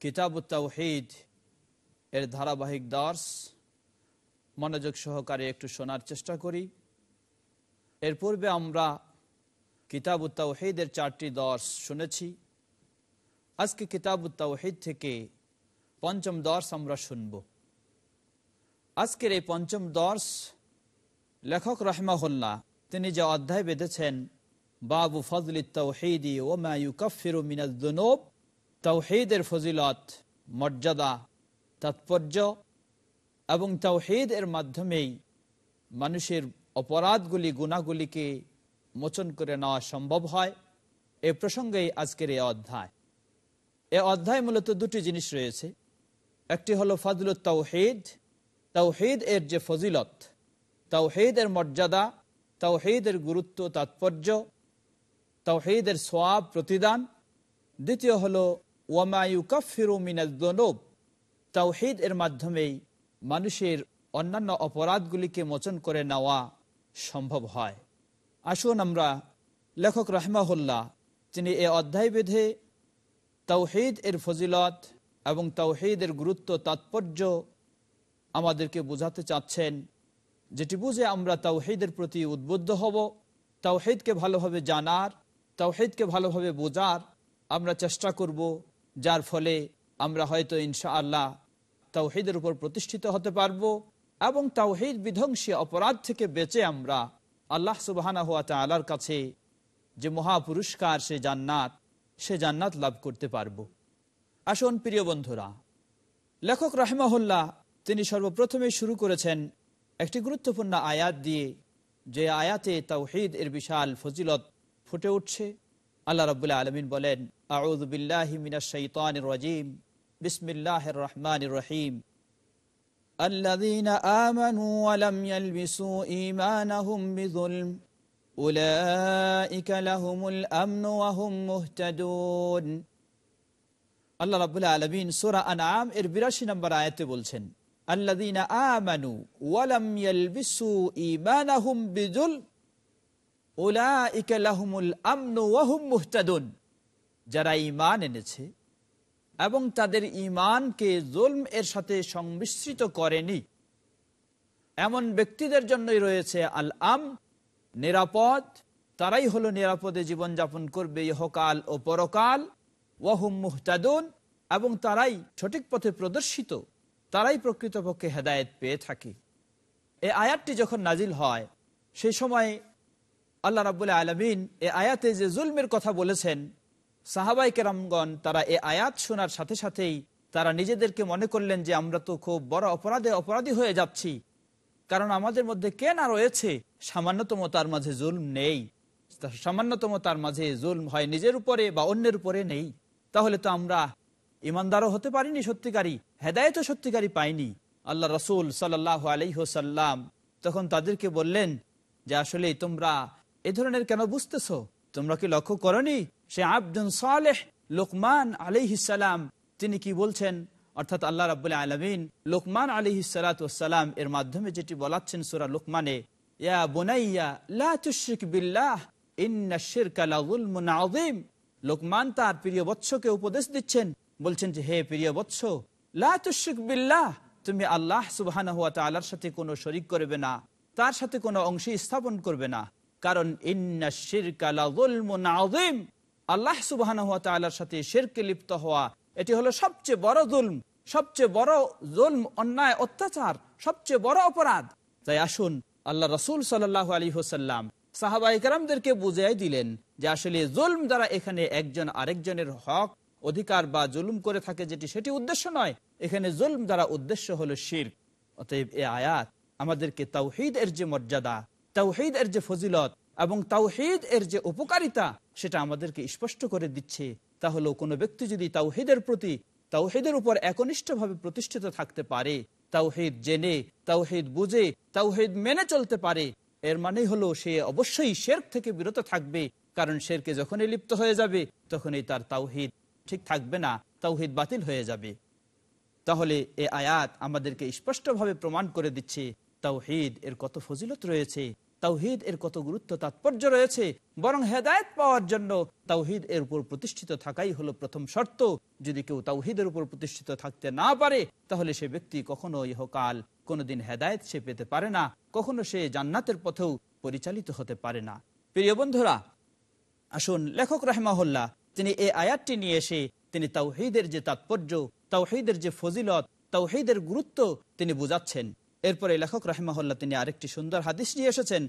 কিতাব তাওহিদ এর ধারাবাহিক দর্শ মনোযোগ সহকারে একটু শোনার চেষ্টা করি। এর পূর্বে আমরা কিতাব তাওহিদের চারটি দর্শ শুনেছি। আজকে কিতাব তাওহিদ থেকে পঞ্চম দর্শ আমরা শুনব। আজকের এই পঞ্চম দর্শ লেখক রহমাহুল্লাহ তিনি যে অধ্যায় বেঁধেছেন, বাবু ফজল তৌহিদি ও মায়ুকফির মিনাজনব তৌহিদের ফজিলত, মর্যাদা, তাৎপর্য এবং তৌহিদ এর মাধ্যমেই মানুষের অপরাধগুলি, গুণাগুলিকে মোচন করে নেওয়া সম্ভব হয়। এ প্রসঙ্গেই আজকের এ অধ্যায়। এ অধ্যায় মূলত দুটি জিনিস রয়েছে। একটি হলো ফজল তৌহিদ। তৌহিদ এর যে ফজিলত তৌহিদ এর মর্যাদা, তৌহিদের গুরুত্ব, তাৎপর্য, তৌহিদের সোয়াব, প্রতিদান। দ্বিতীয় হলো ওয়ামায়ুকাফিরু মিনাজনব তৌহিদ এর মাধ্যমেই মানুষের অন্যান্য অপরাধগুলিকে মোচন করে নেওয়া সম্ভব হয়। আসুন আমরা লেখক রহমাহুল্লাহ তিনি এ অধ্যায় বেঁধে তৌহিদ এর ফজিলত এবং তৌহিদের গুরুত্ব, তাৎপর্য আমাদেরকে বোঝাতে চাচ্ছেন, যেটি বুঝে আমরা তাওহিদের প্রতি উদ্বুদ্ধ হব। তাওহিদকে ভালোভাবে জানার, তাওহিদকে ভালোভাবে বোঝার আমরা চেষ্টা করব। যার ফলে আমরা হয়তো ইনশা আল্লাহ তাওহিদের উপর প্রতিষ্ঠিত হতে পারব এবং তাওহিদ বিধ্বংসী অপরাধ থেকে বেঁচে আমরা আল্লাহ সুবাহানা হাত তালার কাছে যে মহাপুরস্কার, সে জান্নাত সে জান্নাত লাভ করতে পারব। আসুন প্রিয় বন্ধুরা, লেখক রাহমাহুল্লাহ তিনি সর্বপ্রথমে শুরু করেছেন একটি গুরুত্বপূর্ণ আয়াত দিয়ে, যে আয়াতে তাওহিদ এর বিশাল ফজিলত ফুটে উঠছে। আল্লাহ রবুল্লাহ আলমিন বলেন আউদ্বিল্লাহিমিনাশাইতানির বিসমিল্লাহ রহমান রহিম الذين آمنوا ولم يلبسوا إيمانهم بظلم أولئك لهم الأمن وهم مهتدون আল্লাহ রাবুল্লাহ আলমিন সোরা আনাম এর বিরাশি নম্বর আয়াতে বলছেন আল্লাদিনা আমানু ওয়ালাম ইয়ালবিসু ঈমানাহুম বিজুল উলাইকা লাহুমুল আমনু ওয়া হুম মুহতাদুন যারা ঈমান এনেছে এবং তাদের ঈমানকে জুলম এর সাথে সংমিশ্রিত করেনি। এমন ব্যক্তিদের জন্যই রয়েছে আল আম নিরাপদ। তারাই হলো নিরাপদে জীবনযাপন করবে ইহকাল ও পরকাল। ওয়াহুম মুহতাদুন, এবং তারাই সঠিক পথে প্রদর্শিত। তারাই প্রকৃতপক্ষে হেদায়েত পেয়ে থাকে। এ আয়াতটি যখন নাজিল হয় সেই সময় আল্লাহ রাবুল্লাহ আলমিন এ আয়াতে যে জুলমের কথা বলেছেন সাহাবাই কেরামগণ তারা এ আয়াত শোনার সাথে সাথেই তারা নিজেদেরকে মনে করলেন যে আমরা তো খুব বড় অপরাধে অপরাধী হয়ে যাচ্ছি। কারণ আমাদের মধ্যে কে না রয়েছে? সামান্যতম তার মাঝে জুলম নেই। সামান্যতম তার মাঝে জুলম হয় নিজের উপরে বা অন্যের উপরে নেই। তাহলে তো আমরা ইমানদারও হতে পারিনি সত্যিকারী হেদায়ত সত্যিকারী পাইনি। আল্লাহ রসুল সাল্লাহ আলহ্লাম তখন তাদেরকে বললেন যে আসলে তোমরা এ ধরনের কেন বুঝতেছ? তোমরা কি লক্ষ্য করনি সে আব্দুল সালেহ লোকমান আলিহিসাল্লাম তিনি কি বলছেন? অর্থাৎ আল্লাহ রাবুল্লাহ আলমিন লোকমান আলিহি সালাতাম এর মাধ্যমে যেটি বলাচ্ছেন সুরা লোকমানে, ইয়া বোনাইয়া, লা তুশরিক বিল্লাহ, ইন্না লোকমান তার প্রিয় বৎসকে উপদেশ দিচ্ছেন, বলছেন যে, হে প্রিয় বৎস লাতুশিক বিল্লাহ, তুমি আল্লাহ সুবাহ আল্লাহর সাথে কোনো শরিক করবে না, তার সাথে কোনো অংশী স্থাপন করবে না, কারণ আল্লাহ সুবাহ আল্লাহর সাথে শেরকে লিপ্ত হওয়া, এটি হলো সবচেয়ে বড় জুলম, সবচেয়ে বড় জুলম, অন্যায়, অত্যাচার, সবচেয়ে বড় অপরাধ। তাই আসুন, আল্লাহ রসুল সাল্লাহ আলী হোসাল্লাম সাহাবাইকারদেরকে বুঝাই দিলেন যে আসলে জুলম দ্বারা এখানে একজন আরেকজনের হক, অধিকার বা জুলুম করে থাকে যেটি সেটি উদ্দেশ্য নয়, এখানে জুলম দ্বারা উদ্দেশ্য হলো শির। অতএব এ আয়াত আমাদেরকে তাওহিদ এর যে মর্যাদা, তাওহিদ এর যে ফজিলত এবং তাওহিদ এর যে উপকারিতা, সেটা আমাদেরকে স্পষ্ট করে দিচ্ছে। তা হলো কোনো ব্যক্তি যদি তাওহিদের প্রতি, তাওহিদের উপর একনিষ্ঠভাবে প্রতিষ্ঠিত থাকতে পারে, তাওহিদ জেনে, তাওহিদ বুঝে, তাওহিদ মেনে চলতে পারে, এর মানে হলো সে অবশ্যই শের থেকে বিরত থাকবে, কারণ শেরকে যখনই লিপ্ত হয়ে যাবে, তখনই তার তাওহিদ ঠিক থাকবে না, তাওহিদ বাতিল হয়ে যাবে। তাহলে এ আয়াত আমাদেরকে স্পষ্টভাবে প্রমাণ করে দিচ্ছে, তাওহিদ এর কত ফজিলত রয়েছে তাওহিদ এর কত গুরুত্ব, তাৎপর্য রয়েছে, বরং হেদায়ত পাওয়ার জন্য তাওহিদ এর উপর প্রতিষ্ঠিত থাকাই হলো প্রথম শর্ত। যদি কেউ তাওহিদের উপর প্রতিষ্ঠিত থাকতে না পারে, তাহলে সে ব্যক্তি কখনো ইহকাল, কোনোদিন হেদায়ত সে পেতে পারে না, কখনো সে জান্নাতের পথেও পরিচালিত হতে পারে না। প্রিয় বন্ধুরা, আসুন লেখক রাহমাহুল্লাহ, তিনি এই আয়াতটি নিয়ে এসে তিনি তাওহিদের যে তাৎপর্য, তাওহিদের যে ফজিলত, তাওহিদের গুরুত্ব তিনি বুঝাচ্ছেন। এরপরে লেখক রাহিমাহুল্লাহ তিনি আরেকটি সুন্দর হাদিস নিয়ে এসেছেন,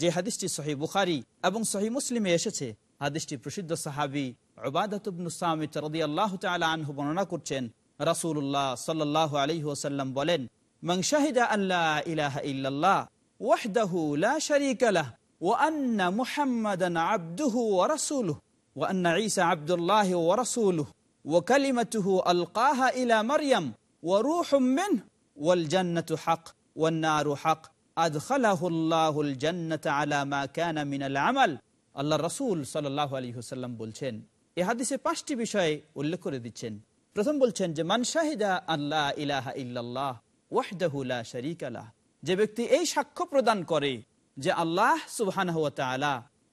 যে হাদিসটি সহি বুখারি এবং সহি মুসলিমে এসেছে। হাদিসটি প্রসিদ্ধ সাহাবি ওবাদাতুবনুসামিত রদিয়াল্লাহ তালা আনহু বর্ণনা করছেন রাসুল্লাহ সাল্লাহ আলহি ওসাল্লাম বলেন মংশাহিদা আল্লাহ ইলাহা ইল্লাল্লাহ, ওয়াহদাহু লা শারীকা লাহ, ওয়া আন্না মুহাম্মাদান আবদুহু ওয়া রাসূলুহু, ওয়া আন্না ঈসা আবদুল্লাহি ওয়া রাসূলুহু, ওয়া কালিমাতুহু আলকাহা ইলা মারইয়াম ওয়া রূহুম মিনহু, ওয়াল জান্নাতু হাক্ক والنار حق أدخله الله الجنة على ما كان من العمل আল্লাহ রসুল সাল্লাহ আলী হুসাল্লাম বলছেন এ হাদিসে পাঁচটি বিষয়ে উল্লেখ করে দিচ্ছেন প্রথম বলছেন যে মান শাহিদা আল্লাহ ইলাহা ইল্লাল্লাহ ওয়াহদাহুলা শরিক আলাহ যে ব্যক্তি এই সাক্ষ্য প্রদান করে যে আল্লাহ সুবহান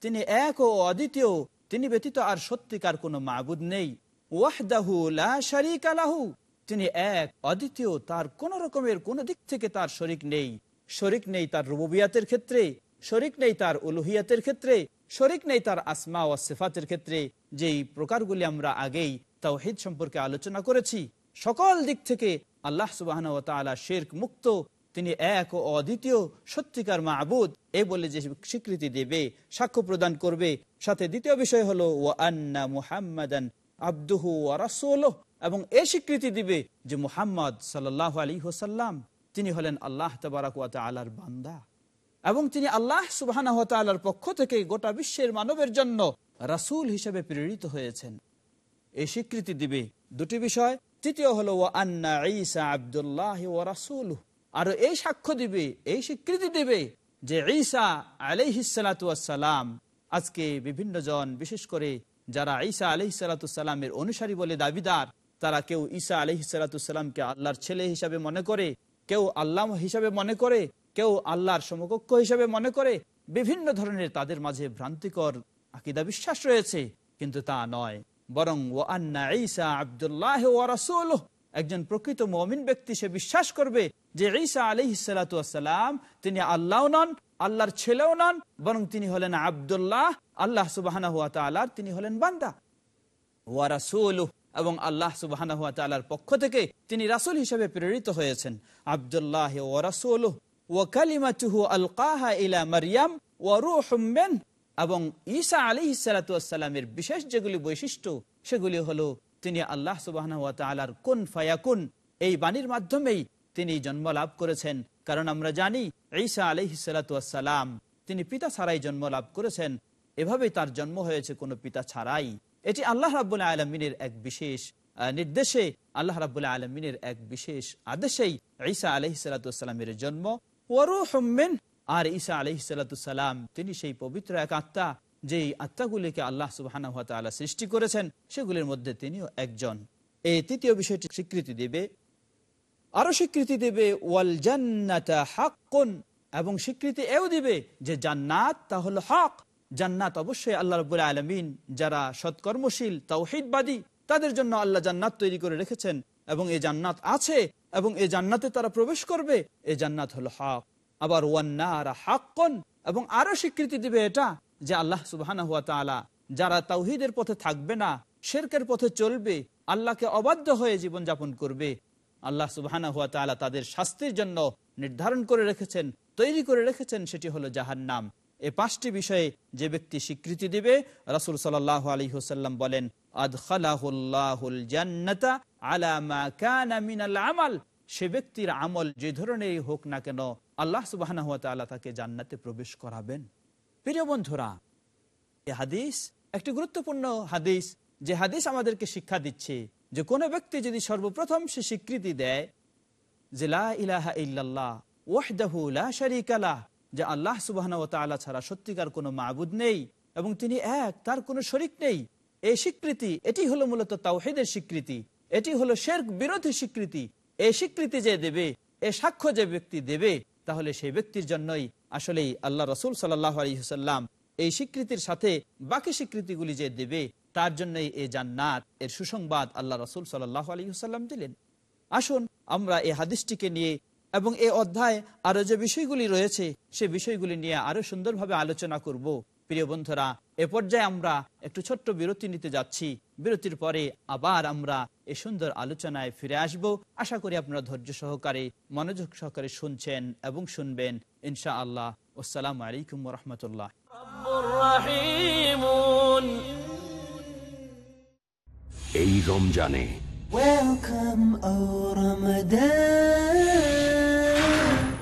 তিনি এক ও অদ্বিতীয় তিনি ব্যতীত আর সত্যিকার কোনো মাবুদ নেই ওয়াহদাহু লা শরিক আলাহু তিনি এক, অদ্বিতীয়, তার কোন রকমের কোন দিক থেকে তার শরিক নেই। শরিক নেই তার রুবিয়াতের ক্ষেত্রে, শরিক নেই তার উলুহিয়াতের ক্ষেত্রে, শরিক নেই তার আসমা ও সেফাতের ক্ষেত্রে, যেই প্রকারগুলি আমরা আগেই তাওহিদ সম্পর্কে আলোচনা করেছি। সকল দিক থেকে আল্লাহ সুবাহ শেরক মুক্ত, তিনি এক ও অদ্বিতীয়, সত্যিকার মাহবুদ এ বলে যে স্বীকৃতি দেবে, সাক্ষ্য প্রদান করবে। সাথে দ্বিতীয় বিষয় হলো ও আন্না মুহাম্মাদান আব্দুহু রাসুল এবং এ স্বীকৃতি দিবে যে মুহাম্মদ সাল্লাহ আলী হোসাল্লাম তিনি হলেন আল্লাহ তবরাকুয়াত আলার বান্দা। এবং তিনি আল্লাহ সুবাহ পক্ষ থেকে গোটা বিশ্বের মানবের জন্য রাসুল হিসেবে প্রেরিত হয়েছেন। এই স্বীকৃতি দিবে দুটি বিষয়। তৃতীয় হলো ও আন্না ঈসা আবদুল্লাহ ও রাসুল আর এই সাক্ষ্য দিবে, এই স্বীকৃতি দিবে যে ঈসা আলহিসালাম আজকে বিভিন্ন জন, বিশেষ করে যারা ঈসা আলহিসালামের অনুসারী বলে দাবিদার তারা কেউ ঈসা আলহিসালামকে আল্লাহর ছেলে হিসাবে মনে করে, কেউ আল্লাহ হিসাবে মনে করে, কেউ আল্লাহর সমকক্ষ হিসাবে মনে করে, বিভিন্ন ধরনের তাদের মাঝে ভ্রান্তিকর আকিদা বিশ্বাস রয়েছে, কিন্তু তা নয়। বরং ও আন্না ঈসা আবদুল্লাহ ও রাসুল একজন প্রকৃত মমিন ব্যক্তি সে বিশ্বাস করবে যে ঈসা আলহ সালাম তিনি আল্লাহ নন, আল্লাহর ছেলেও নন, বরং তিনি হলেন আবদুল্লাহ, আল্লাহ সুবাহ তিনি হলেন বান্দা। ওয়ারাসুল এবং আল্লাহ সুবাহ পক্ষ থেকে তিনি রাসুল হিসেবে প্রেরিত হয়েছেন। আবদুল্লাহ ওয়ারাসুল ও কালিমাতুহু আলকাহা ইলা মারিয়াম ও রুহমেন এবং ঈসা আলী সালাতামের বিশেষ যেগুলি বৈশিষ্ট্য, সেগুলি হলো তিনি আল্লাহ সুবাহ কোন ফায়াকুন, এই বাণীর মাধ্যমেই তিনি জন্ম লাভ করেছেন। কারণ আমরা জানি, ঈসা আলহি সালাতাম তিনি পিতা ছাড়াই জন্ম লাভ করেছেন। এভাবেই তার জন্ম হয়েছে, কোনো পিতা ছাড়াই। এটি আল্লাহ রাবুল্লাহ আলমিনের এক বিশেষ নির্দেশে, আল্লাহ রাবুল্লাহ আলমিনের এক বিশেষ আদেশেই ঈসা আলহি সালাতামের জন্ম। ওয়ারুহমেন আর ঈসা আলহি সালাতাম তিনি সেই পবিত্র এক আত্মা, যেই আত্মাগুলিকে আল্লাহ সুবাহ সৃষ্টি করেছেন, সেগুলির মধ্যে তিনিও একজন। এই তৃতীয় বিষয়টি স্বীকৃতি দেবে। আরও স্বীকৃতি দেবে, ওয়াল জান্নাতা হাক্কুন, এবং স্বীকৃতি এও দিবে যে জান্নাত তা হলো হক। জান্নাত অবশ্যই আল্লাহ রবুল আলমিন, যারা সৎকর্মশীল, তাওহিদবাদী, তাদের জন্য আল্লাহ জান্নাত তৈরি করে রেখেছেন এবং এই জান্নাত আছে এবং এই জান্নাতে তারা প্রবেশ করবে। এই জান্নাত হলো হক। আবার ওয়ান্নারা হাক্কন, এবং আরও স্বীকৃতি দিবে এটা যে আল্লাহ সুবাহ যারা তাওহিদের পথে থাকবে না, শেরকের পথে চলবে, আল্লাহকে অবাধ্য হয়ে জীবন যাপন করবে। আল্লাহ সুবাহ তাদের শাস্তির জন্য নির্ধারণ করে রেখেছেন, তৈরি করে রেখেছেন, সেটি হলো জাহান এই পাঁচটি বিষয়ে যে ব্যক্তি স্বীকৃতি দিবে, রাসুল সাল আলী হুসাল্লাম বলেন আমাল। সে ব্যক্তির আমল যে ধরনেরই হোক না কেন, আল্লাহ সুবাহ তাকে জান্নাতে প্রবেশ করাবেন। প্রিয় বন্ধুরা, এ হাদিস একটি গুরুত্বপূর্ণ হাদিস, যে হাদিস আমাদেরকে শিক্ষা দিচ্ছে যে কোনো ব্যক্তি যদি সর্বপ্রথম সে স্বীকৃতি দেয় যে ইলাহা ইল্লাল্লাহ, ওয়াহদাহু লা যে আল্লাহ সুবাহ ছাড়া সত্যিকার কোনো মাবুদ নেই এবং তিনি এক, তার কোনো শরিক নেই। এই স্বীকৃতি, এটি হলো মূলত তাওহেদের স্বীকৃতি, এটি হলো শেরক বিরোধী স্বীকৃতি। এই স্বীকৃতি যে দেবে, এ সাক্ষ্য যে ব্যক্তি দেবে, তাহলে সেই ব্যক্তির জন্যই আসলেই আল্লাহ রসুল সাল্লাহ আলহিহাল্লাম এই স্বীকৃতির সাথে বাকি স্বীকৃতিগুলি যে দেবে, তার জন্যই এ জান্নাত, এর সুসংবাদ আল্লাহ রসুল সাল্লাহ আলহিহাল্লাম দিলেন। আসুন, আমরা এই হাদিসটিকে নিয়ে এবং এই অধ্যায় আরও যে বিষয়গুলি রয়েছে সে বিষয়গুলি নিয়ে আরও সুন্দরভাবে আলোচনা করব। প্রিয় বন্ধুরা এ পর্যায়ে আমরা একটু ছোট্ট বিরতি নিতে যাচ্ছি। বিরতির পরে আবার আমরা এই সুন্দর আলোচনায় ফিরে আসব। আশা করি আপনারা ধৈর্য সহকারে মনোযোগ সহকারে শুনছেন এবং শুনবেন। ইনশা আল্লাহ আসসালামু আলাইকুম রহমতুল্লাহ এই রমজানে Welcome, O Ramadan.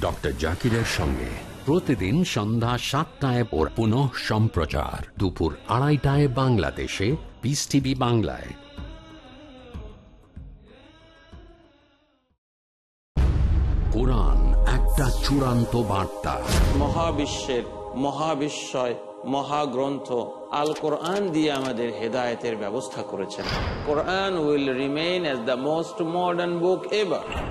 ডক্টর জাকিরের সঙ্গে। প্রতিদিন সন্ধ্যা সাতটায় ওর পুনঃ সম্প্রচার। দুপুর আড়াইটায় বাংলাদেশে পিস টিভি বাংলায়। কোরআন একটা চূড়ান্ত বার্তা। মহাবিশ্বের মহাবিশ্বয় মহাগ্রন্থ আল কোরআন দিয়ে আমাদের হেদায়েতের ব্যবস্থা করেছেন। Quran will remain as the most modern book ever.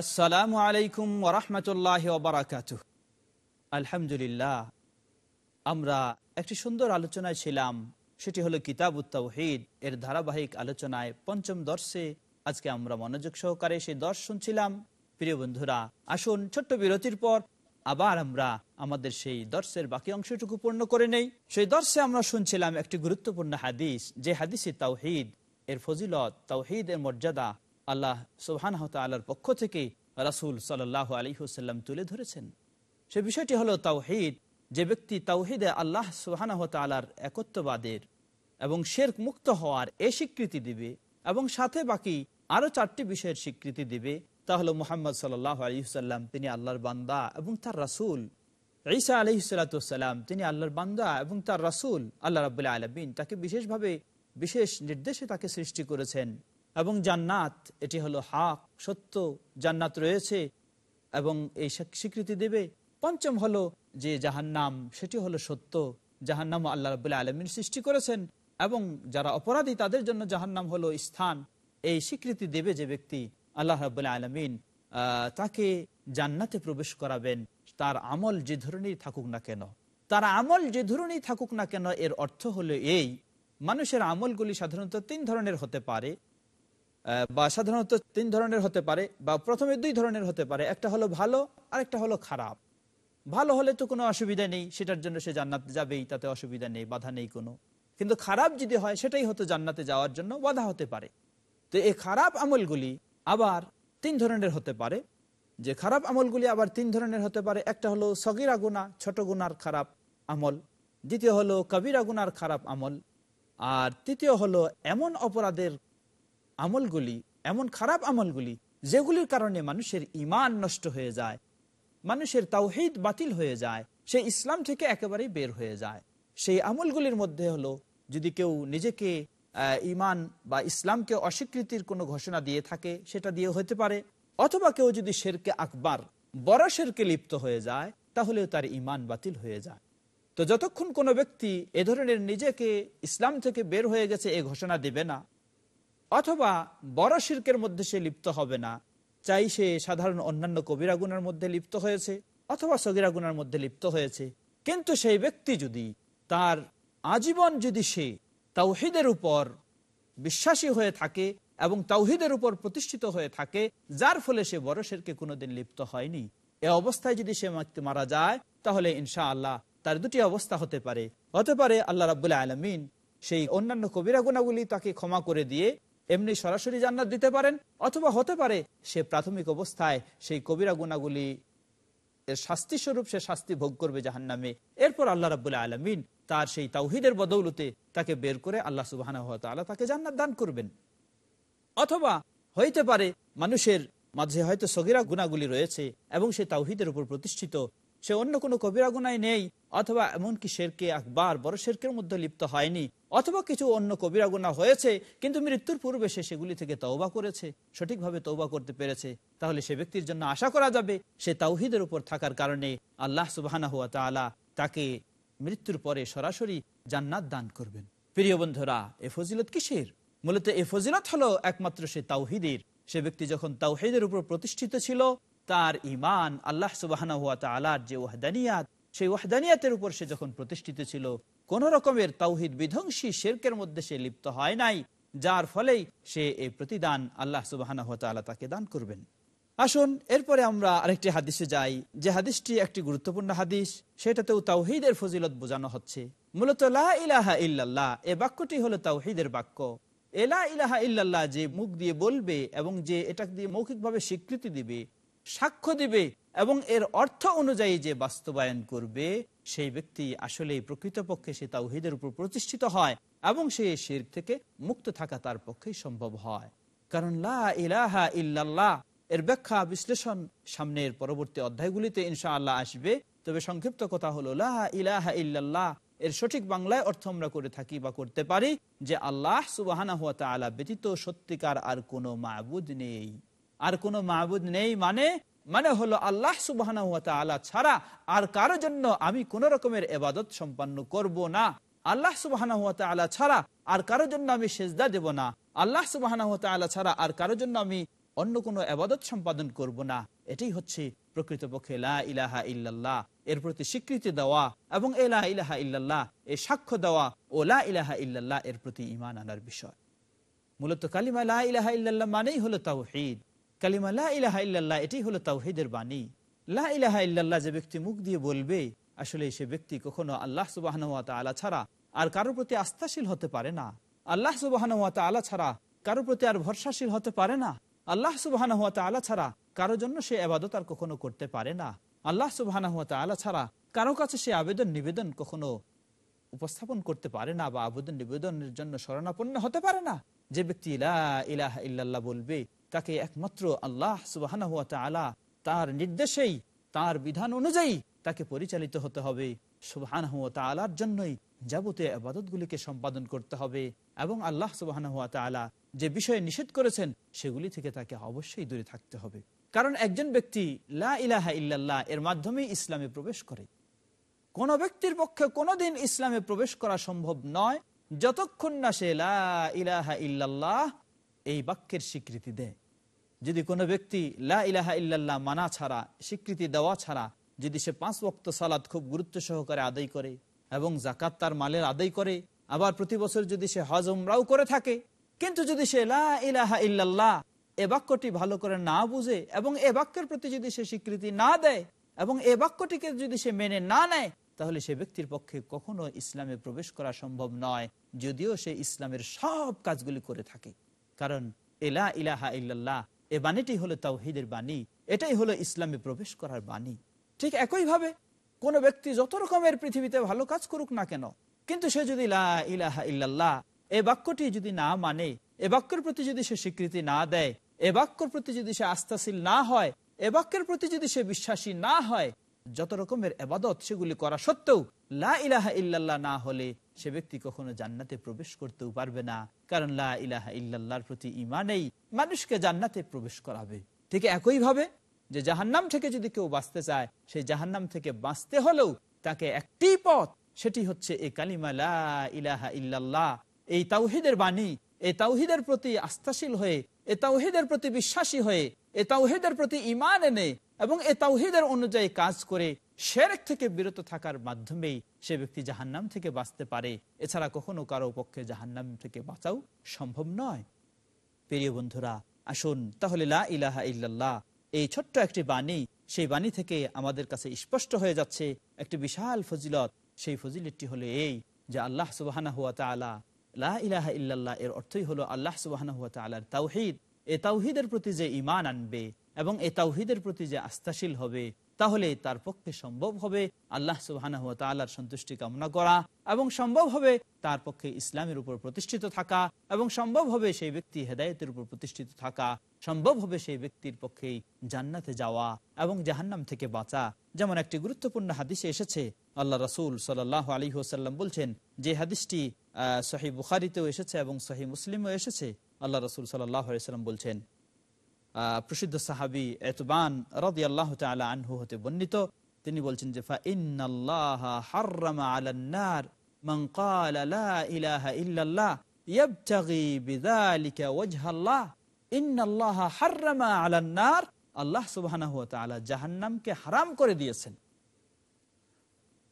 আসসালামু আলাইকুম ওরহমতুল্লাহ ওবরাকাত আলহামদুলিল্লাহ, আমরা একটি সুন্দর আলোচনায় ছিলাম, সেটি হলো কিতাব উত্তাউহিদ এর ধারাবাহিক আলোচনায় পঞ্চম দর্শে আজকে আমরা মনোযোগ সহকারে সেই দর্শ শুনছিলাম। প্রিয় বন্ধুরা, আসুন ছোট্ট বিরতির পর আবার আমরা আমাদের সেই দর্শের বাকি অংশটুকু পূর্ণ করে নেই। সেই দর্শে আমরা শুনছিলাম একটি গুরুত্বপূর্ণ হাদিস, যে হাদিসে তাওহিদ, এর ফজিলত তাওহিদ এর মর্যাদা আল্লাহ সুবহান আল্লাহর পক্ষ থেকে রাসুল সাল্লাহ আলী হুসাল্লাম তুলে ধরেছেন। সে বিষয়টি হলো তাওহিদ, যে ব্যক্তি তাওহিদে আল্লাহ সুবহান তালার একত্ববাদের এবং শের মুক্ত হওয়ার এ স্বীকৃতি দিবে এবং সাথে বাকি আরও চারটি বিষয়ের স্বীকৃতি দিবে, তা হলো মোহাম্মদ সাল্লাহ আলী সাল্লাম তিনি আল্লাহর বান্দা এবং তার রাসুল। ঈসা আলহি সাল্লাম তিনি আল্লাহর বান্দা এবং তার রাসুল, আল্লাহ রাবুল্লাহ আলমিন। তাকে বিশেষভাবে, বিশেষ নির্দেশে তাকে সৃষ্টি করেছেন। এবং জান্নাত, এটি হলো হাক, সত্য, জান্নাত রয়েছে এবং এই স্বীকৃতি দেবে। পঞ্চম হলো যে জাহান্নাম, সেটি হলো সত্য। জাহান্নাম আল্লাহ রাবুল্লাহ আলমিন সৃষ্টি করেছেন এবং যারা অপরাধী, তাদের জন্য জাহান্নাম হলো স্থান। এই স্বীকৃতি দেবে যে ব্যক্তি আল্লাহ রাবুল্লাহ আলমিন তাকে জান্নাতে প্রবেশ করাবেন। তার আমল যে ধরনেরই থাকুক না কেন। তার আমল যে ধরনেরই থাকুক না কেন, এর অর্থ হলো এই। মানুষের আমলগুলি সাধারণত তিন ধরনের হতে পারে। বা সাধারণত তিন ধরনের হতে পারে, বা প্রথমে দুই ধরনের হতে পারে। একটা হলো ভালো আর একটা হলো খারাপ। ভালো হলে তো কোনো অসুবিধা নেই, সেটার জন্য সে জান্নাতে যাবেই, তাতে অসুবিধা নেই, বাধা নেই কোনো। কিন্তু খারাপ যদি হয়, সেটাই হতো জান্নাতে যাওয়ার জন্য বাধা হতে পারে। তো এই খারাপ আমলগুলি আবার তিন ধরনের হতে পারে। যে খারাপ আমলগুলি আবার তিন ধরনের হতে পারে, একটা হলো সগিরা গুণা ছোট গুনার খারাপ আমল। দ্বিতীয় হলো কবিরা গুনার খারাপ আমল। আর তৃতীয় হলো এমন অপরাধের আমলগুলি, এমন খারাপ আমলগুলি, যেগুলির কারণে মানুষের ইমান নষ্ট হয়ে যায়, মানুষের তাওহিদ বাতিল হয়ে যায়, সে ইসলাম থেকে একেবারেই বের হয়ে যায়। সেই আমলগুলির মধ্যে হলো, যদি কেউ নিজেকে ইমান বা ইসলামকে অস্বীকৃতির কোনো ঘোষণা দিয়ে থাকে, সেটা দিয়ে হতে পারে। অথবা কেউ যদি শেরকে আকবার, বড় শেরকে লিপ্ত হয়ে যায়, তাহলেও তার ইমান বাতিল হয়ে যায়। তো যতক্ষণ কোনো ব্যক্তি এ ধরনের নিজেকে ইসলাম থেকে বের হয়ে গেছে, এ ঘোষণা দিবে না অথবা বড় শির্কের মধ্যে সে লিপ্ত হবে না। চাই সে সাধারণ অন্যান্য কবিরা গুণের মধ্যে লিপ্ত হয়েছে, অথবা সগিরা গুণার মধ্যে লিপ্ত হয়েছে। কিন্তু সেই ব্যক্তি যদি তার আজীবন যদি সে তাওহিদের উপর বিশ্বাসী হয়ে থাকে এবং তাওহিদের উপর প্রতিষ্ঠিত হয়ে থাকে, যার ফলে সে বড় শেরকে কোনোদিন লিপ্ত হয়নি। এ অবস্থায় যদি সে মারা যায়, তাহলে ইনশা আল্লাহ তার দুটি অবস্থা হতে পারে। হতে পারে আল্লাহ রাবুল্লাহ আলমিন সেই অন্যান্য কবিরা গুণাগুলি তাকে ক্ষমা করে দিয়ে এমনি সরাসরি জান্নাত দিতে পারেন, অথবা হতে পারে সে প্রাথমিক অবস্থায় সেই কবিরা গুণাগুলি এর শাস্তি স্বরূপ সে শাস্তি ভোগ করবে জাহান নামে এরপর আল্লাহ রাবুল্লাহ আলমিন তার সেই তাওহিদের বদৌলতে তাকে বের করে আল্লাহ সুবাহ তাকে জান্নাত দান করবেন। অথবা হইতে পারে মানুষের মাঝে হয়তো সগিরা গুণাগুলি রয়েছে এবং সে তাওহিদের উপর প্রতিষ্ঠিত সে অন্য কোনো কবিরা গুনায় নেই, অথবা এমনকি শেরকে আকবার বড় শেরকের মধ্যে লিপ্ত হয়নি, অথবা কিছু অন্য কবিরা গুণা হয়েছে, কিন্তু মৃত্যুর পূর্বে সে সেগুলি থেকে তৌবা করেছে, সঠিকভাবে তৌবা করতে পেরেছে। তাহলে সে ব্যক্তির জন্য আশা করা যাবে, সে তাওহিদের উপর থাকার কারণে আল্লাহ সুবাহানা হুয়া তালা তাকে মৃত্যুর পরে সরাসরি জান্নাত দান করবেন। প্রিয় বন্ধুরা, এ ফজিলত কিসের? মূলত এ ফজিলত হলো একমাত্র সে তাওহিদের। সে ব্যক্তি যখন তাওহিদের উপর প্রতিষ্ঠিত ছিল তার ইমান আল্লাহ সুবাহানা হুয়া যে ওয়াহদানিয়াত, সেই ওয়াহদানিয়াতের উপর সে যখন প্রতিষ্ঠিত ছিল, কোন রকমের তাওহিদ বিধ্বংসী শেরকের মধ্যে সে লিপ্ত হয় নাই, যার ফলেই সে এই প্রতিদান আল্লাহ তালা তাকে দান করবেন। আসুন, এরপরে আমরা আরেকটি হাদিসে যাই, যে হাদিসটি একটি গুরুত্বপূর্ণ হাদিস, সেটাতেও তাওহিদের ফজিলত বোঝানো হচ্ছে। মূলত লা ইলাহা ইল্লাল্লাহ, এ বাক্যটি হলো তাওহিদের বাক্য। এলা ইলাহা ইল্লাল্লাহ যে মুখ দিয়ে বলবে এবং যে এটা দিয়ে মৌখিকভাবে স্বীকৃতি দিবে সাক্ষ্য দিবে এবং এর অর্থ অনুযায়ী যে বাস্তবায়ন করবে, সেই ব্যক্তি আসলে প্রকৃতপক্ষে সে তাওহিদের উপর প্রতিষ্ঠিত হয় এবং সে শির থেকে মুক্ত থাকা তার পক্ষেই সম্ভব হয়। কারণ ইলাহা এর ব্যাখ্যা, বিশ্লেষণ সামনের পরবর্তী অধ্যায়গুলিতে ইনশা আল্লাহ আসবে। তবে সংক্ষিপ্ত কথা হলো, লা ইলাহা ইল্লাল্লাহ, এর সঠিক বাংলায় অর্থ আমরা করে থাকি বা করতে পারি যে আল্লাহ সুবাহানা হুয়া তালা ব্যতীত সত্যিকার আর কোনো মাহবুদ নেই। আর কোনো মাহবুদ নেই মানে মানে হলো আল্লাহ তালা ছাড়া আর কারও জন্য আমি কোন রকমের এবাদত সম্পন্ন করব না। আল্লাহ তালা ছাড়া আর কারও জন্য আমি সেজদা দেব না। আল্লাহ তালা ছাড়া আর কারও জন্য আমি অন্য কোনো আবাদত সম্পাদন করব না। এটাই হচ্ছে প্রকৃতপক্ষে লা ইলাহা ইল্লাল্লাহ, এর প্রতি স্বীকৃতি দেওয়া এবং এলা ইলাহা ইল্লাল্লাহ এ সাক্ষ্য দেওয়া ও লা ইলাহা ইল্লাল্লাহ এর প্রতি ইমান আনার বিষয়। মূলত কালিমা লা ইলাহা ইল্লাল্লাহ মানেই হলো তাও তাওহিদ। কালিমা লা ইলাহা ইল্লাল্লাহ, এটাই হলো তাওহিদের বাণী। লা ইলাহা ইল্লাল্লাহ যে ব্যক্তি মুখ দিয়ে বলবে, আসলে সে ব্যক্তি কখনো আল্লাহ সুবাহ ছাড়া আর কারোর প্রতি আস্থাশীল হতে পারে না। আল্লাহ সুবাহ ছাড়া কারোর প্রতি আর ভরসাশীল হতে পারে না। আল্লাহ সুবাহ ছাড়া কারও জন্য সে আবাদত আর কখনো করতে পারে না। আল্লাহ সুবাহ ছাড়া কারও কাছে সে আবেদন নিবেদন কখনো উপস্থাপন করতে পারে না বা আবেদন নিবেদনের জন্য শরণাপন্ন হতে পারে না। যে ব্যক্তি ইলাহ ইল্লাল্লাহ বলবে তাকে একমাত্র আল্লাহ সুবাহ তার নির্দেশেই, তার বিধান অনুযায়ী তাকে পরিচালিত হতে হবে। সুবাহ তালার জন্যই যাবতীয় আবাদতগুলিকে সম্পাদন করতে হবে এবং আল্লাহ সুবাহ যে বিষয়ে নিষেধ করেছেন, সেগুলি থেকে তাকে অবশ্যই দূরে থাকতে হবে। কারণ একজন ব্যক্তি লা ইলাহা ইল্লাল্লাহ এর মাধ্যমে ইসলামে প্রবেশ করে। কোন ব্যক্তির পক্ষে কোনোদিন ইসলামে প্রবেশ করা সম্ভব নয়, যতক্ষণ না সে লা ইলাহা ইল্লাল্লাহ এই বাক্যের স্বীকৃতি দেয়। যদি কোনো ব্যক্তি লা ইলাহা ইল্লাল্লাহ মানা ছাড়া, স্বীকৃতি দেওয়া ছাড়া, যদি সে পাঁচ বক্ত সালাদ খুব গুরুত্ব সহকারে আদায় করে এবং জাকাত তার মালের আদায় করে, আবার প্রতি বছর যদি সে হজ উমরাও করে থাকে, কিন্তু যদি সে লা ইলাহা ইল্লাল্লাহ এ বাক্যটি ভালো করে না বুঝে এবং এ বাক্যের প্রতি যদি সে স্বীকৃতি না দেয় এবং এ বাক্যটিকে যদি সে মেনে না নেয়, তাহলে সে ব্যক্তির পক্ষে কখনো ইসলামে প্রবেশ করা সম্ভব নয়, যদিও সে ইসলামের সব কাজগুলি করে থাকে। কারণ এলা ইলাহা ইল্লাল্লাহ এ বাণীটি হলো তাওহিদের বাণী। এটাই হলো ইসলামে প্রবেশ করার বাণী। ঠিক একইভাবে, কোন ব্যক্তি যত রকমের পৃথিবীতে ভালো কাজ করুক না কেন, কিন্তু সে যদি লা ইলাহা ইল্লাল্লাহ, এ বাক্যটি যদি না মানে এ বাক্যের প্রতি যদি সে স্বীকৃতি না দেয়, এ বাক্যর প্রতি যদি সে আস্থাশীল না হয়, এ বাক্যের প্রতি যদি সে বিশ্বাসী না হয়, যত রকমের এবাদত সেগুলি করা সত্ত্বেও লা ইলাহা ইল্লাল্লাহ না হলে সে ব্যক্তি কখনো জান্নাতে প্রবেশ করতেও পারবে না। কারণ লা ইলাহা ইল্লাল্লাহর প্রতি ইমানেই মানুষকে জান্নাতে প্রবেশ করাবে। ঠিক একইভাবে যে জাহান্নাম থেকে যদি কেউ বাঁচতে চায়, সেই জাহান্নাম থেকে বাঁচতে হলেও তাকে একটি পথ, সেটি হচ্ছে এই কালিমা লা ইলাহা ইল্লাল্লাহ। এই তাওহিদের বাণী, এ তাওহিদের প্রতি আস্থাশীল হয়ে, এ তাওহিদের প্রতি বিশ্বাসী হয়ে, এ তাওহিদের প্রতি ইমান এনে এবং এ তাওহিদের অনুযায়ী কাজ করে শেরেক থেকে বিরত থাকার মাধ্যমেই সে ব্যক্তি জাহান্নাম থেকে বাঁচতে পারে। এছাড়া কখনো কারও পক্ষে জাহান্নাম থেকে বাঁচাও সম্ভব নয়। প্রিয় বন্ধুরা, আসুন তাহলে লা ইলাহা ইল্লাল্লাহ, এই ছোট্ট একটি বাণী, সেই বাণী থেকে আমাদের কাছে স্পষ্ট হয়ে যাচ্ছে। একটি বিশাল ফজিলত, সেই ফজিলতটি হলো এই যে আল্লাহ সুবাহ লা ইলাহা ইল্লাল্লাহ এর অর্থই হলো আল্লাহ সুবাহ তাওহিদ। এ তাওহিদের প্রতি যে ইমান আনবে এবং এ তাওহিদের প্রতি যে আস্থাশীল হবে, তাহলে তার পক্ষে সম্ভব হবে আল্লাহ সুবাহানা হুয়া তাল্লাহার সন্তুষ্টি কামনা করা এবং সম্ভব হবে তার পক্ষে ইসলামের উপর প্রতিষ্ঠিত থাকা এবং সম্ভব হবে সেই ব্যক্তি হেদায়তের উপর প্রতিষ্ঠিত থাকা, সম্ভব হবে সেই ব্যক্তির পক্ষেই জান্নাতে যাওয়া এবং জাহান্নাম থেকে বাঁচা। যেমন একটি গুরুত্বপূর্ণ হাদিসে এসেছে, আল্লাহ রসুল সাল্লাহ আলী হোসাল্লাম বলছেন, যে হাদিসটি, আহ সহি বুখারিতেও এসেছে এবং সহি মুসলিমও এসেছে, আল্লাহ রসুল সাল্লাহ সাল্লাম বলছেন প্রসিদ্ধ সাহাবি এতবান রদি আল্লাহ আনহু হতে বর্ণিত। তিনি বলছেন যে ফা ইন্নাল্লাহ আল্লাহ সুবহানাহু ওয়া হারাম করে দিয়েছেন।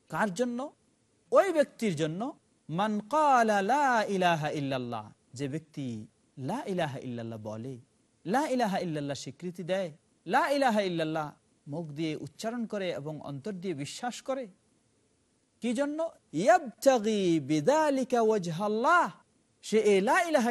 কার জন্য? ওই ব্যক্তির জন্য। মান ক্বালা লা ইলাহা ইল্লাল্লাহ, যে ব্যক্তি লা ইলাহা ইল্লাল্লাহ বলে। লা ইল্লাল্লাহ স্বীকৃতি দেয়। লা ইলাহা ইল্লাল্লাহ মুখ দিয়ে উচ্চারণ করে এবং অন্তর দিয়ে বিশ্বাস করে। কি জন্য? সে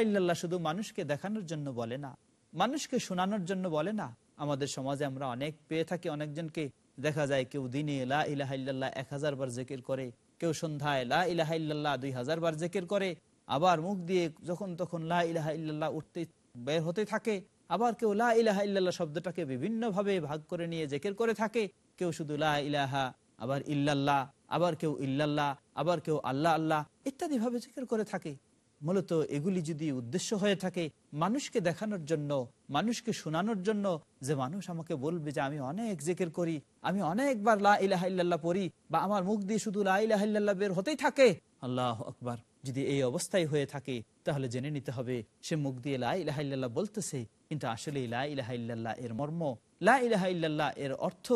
ইল্লাল্লাহ শুধু মানুষকে দেখানোর জন্য বলে না, মানুষকে শোনানোর জন্য বলে না। আমাদের সমাজে আমরা অনেক পেয়ে থাকি, অনেকজনকে দেখা যায় কেউ দিনে লা ইলাহা ইল্লাল্লাহ এক হাজার বার জেকের করে, কেউ সন্ধ্যায় লা ইলাহা ইল্লাল্লাহ দুই হাজার বার জেকের করে, আবার মুখ দিয়ে যখন তখন লা ইলাহা ইল্লাল্লাহ উঠতে বের হতে থাকে আবার কেউ লা ইলাহা ইল্লাল্লাহ শব্দটাকে বিভিন্ন ভাবে ভাগ করে নিয়ে জেকের করে থাকে। কেউ শুধু লা ইলাহা, আবার ইল্লাল্লাহ, আবার কেউ ইল্লাল্লাহ, আবার কেউ আল্লাহ আল্লাহ ইত্যাদি ভাবে জেকের করে থাকে। মূলত এগুলি যদি উদ্দেশ্য হয়ে থাকে মানুষকে দেখানোর জন্য, মানুষকে শোনানোর জন্য যে মানুষ আমাকে বলবে যে আমি অনেক জেকের করি, আমি অনেকবার লা ইলাহা ইল্লাল্লাহ পড়ি বা আমার মুখ দিয়ে শুধু লা ইলাহা ইল্লাল্লাহ বের হতেই থাকে, আল্লাহ আকবার। যদি এই অবস্থায় হয়ে থাকে তাহলে জেনে নিতে হবে, সে মুখ দিয়ে লা ইলাহা ইল্লাল্লাহ বলতেছে, কিন্তু আসলে লা ইলাহা ইল্লাল্লাহ এর মর্ম, লা ইলাহা ইল্লাল্লাহ এর অর্থ,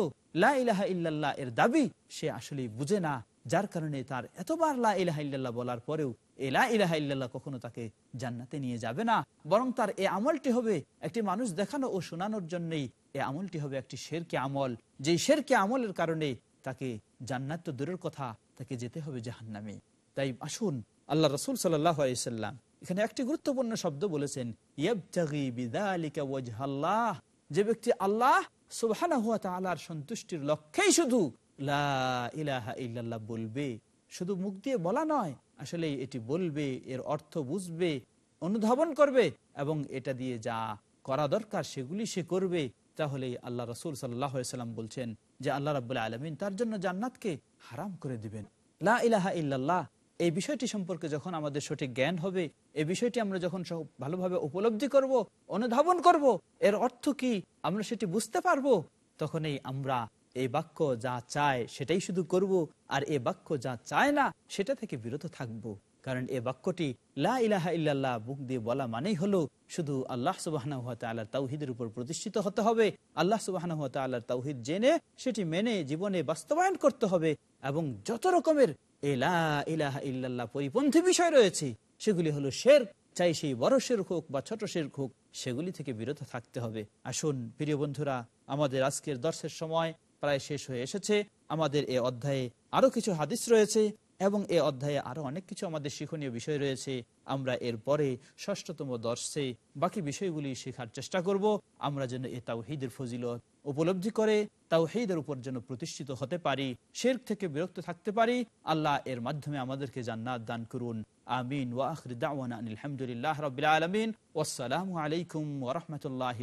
লা ইলাহা এর দাবি, সে আসলে বুঝে না, যার কারণে তার এতবার লা ইলাহা ইল্লাল্লাহ বলার পরেও এ লা ইলাহা ইল্লাল্লাহ কখনো তাকে জান্নাতে নিয়ে যাবে না, বরং তার এ আমলটি হবে একটি মানুষ দেখানো ও শোনানোর জন্যই, এ আমলটি হবে একটি শেরকে আমল, যেই শেরকে আমলের কারণে তাকে জান্নাত তো দূরের কথা, তাকে যেতে হবে জাহান্নামে। তাই আসুন, আল্লাহ রসুল সাল্লাম এখানে একটি গুরুত্বপূর্ণ শব্দ বলেছেন যে ব্যক্তি আল্লাহ তাআলার সন্তুষ্টির লক্ষ্যেই শুধু বলবে, শুধু মুখ দিয়ে বলা নয় আসলে এটি বলবে, এর অর্থ বুঝবে, অনুধাবন করবে এবং এটা দিয়ে যা করা দরকার সেগুলি সে করবে। তাহলে আল্লাহ রসুল সাল্লাম বলছেন যে, আল্লাহ রাবুল্লাহ আলমিন তার জন্য জান্নাতকে হারাম করে দিবেন। লা ইলাহা ইল্লাল্লাহ এই বিষয়টি সম্পর্কে যখন আমাদের সঠিক জ্ঞান হবে, এই বিষয়টি আমরা যখন ভালোভাবে উপলব্ধি করব, অনুধাবন করব, এর অর্থ কি আমরা সেটি বুঝতে পারব, তখনই আমরা এই বাক্য যা চায় সেটাই শুধু করব, আর এ বাক্য যা চায় না সেটা থেকে বিরত থাকব। কারণ এ বাক্যটি লা ইলাহা ইল্লাল্লাহ বুক দিয়ে বলা মানেই হলো শুধু আল্লাহ সুবাহ তাওহিদের উপর প্রতিষ্ঠিত হতে হবে। আল্লাহ সুবাহ তাওহিদ জেনে সেটি মেনে জীবনে বাস্তবায়ন করতে হবে এবং যত রকমের এ লা ইলাহা ইল্লাল্লাহ পরিপন্থী বিষয় রয়েছে। সেগুলি হলো শের, চাই সেই বড় শের হোক বা ছোট শের হোক, সেগুলি থেকে বিরত থাকতে হবে। আসুন, প্রিয় বন্ধুরা, আমাদের আজকের দর্শের সময় প্রায় শেষ হয়ে এসেছে। আমাদের এ অধ্যায়ে আরও কিছু হাদিস রয়েছে। এবং এ অধ্যায়ে আরও অনেক কিছু আমাদের শিক্ষণীয় বিষয় রয়েছে। আমরা এর পরে ষষ্ঠতম দর্শে বাকি বিষয়গুলি শেখার চেষ্টা করব। আমরা যেন এ তাওহিদের ফজিলত উপলব্ধি করে, তাওহিদের উপর যেন প্রতিষ্ঠিত হতে পারি শের থেকে বিরক্ত থাকতে পারি। আল্লাহ এর মাধ্যমে আমাদেরকে জান্নাত দান করুন। আমিন। ওয়া আখরি দাওয়ানা আলহামদুলিল্লাহ রাব্বিল আলামিন। ওয়াসসালামু আলাইকুম ওয়া রাহমাতুল্লাহি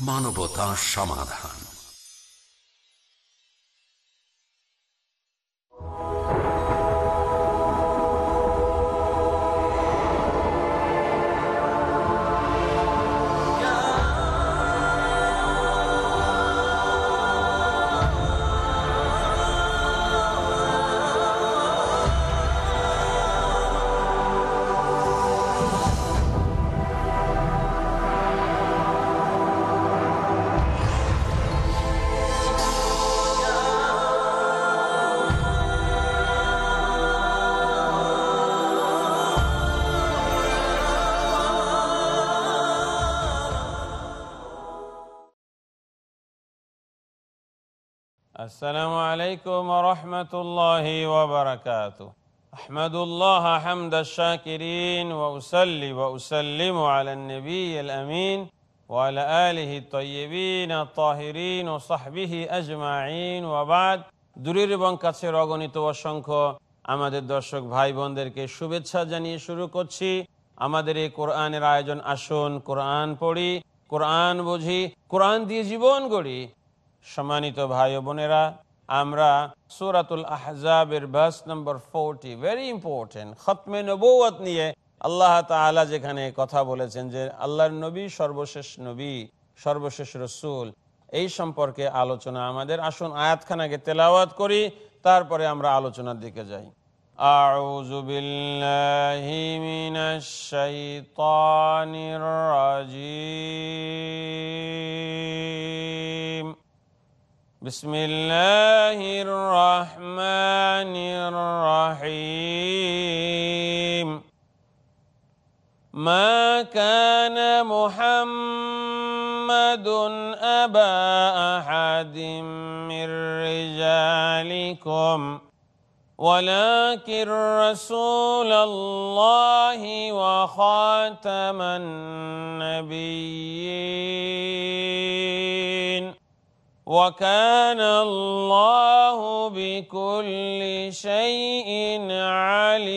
মানবতা সমাধান। السلام عليكم ورحمة الله وبركاته أحمد الله حمد الشاكرين وأسلي وأسلم على النبي الأمين وعلى آله الطيبين الطاهرين وصحبه أجمعين وبعد দূরের এবং কাছের অগণিত অসংখ্য আমাদের দর্শক ভাই বোনদেরকে শুভেচ্ছা জানিয়ে শুরু করছি আমাদের এই কোরআনের আয়োজন আসুন কোরআন পড়ি কোরআন বুঝি কোরআন দিয়ে জীবন গড়ি সম্মানিত ভাই ও বোনেরা আমরা সুরাতুল আহজাবের বাস নম্বর ফোরটি ভেরি ইম্পর্টেন্ট খতমে নবৌত নিয়ে আল্লাহ তাআলা যেখানে কথা বলেছেন যে আল্লাহর নবী সর্বশেষ নবী সর্বশেষ রসুল এই সম্পর্কে আলোচনা আমাদের আসুন আয়াতখানাকে তেলাওয়াত করি তারপরে আমরা আলোচনার দিকে যাই أعوذ بالله من الشيطان الرجيم بسم الله الرحمن الرحيم. ما كان محمد أبا أحد من رجالكم ولكن رسول الله وخاتم النبيين. وكان الله بكل شيء عليما.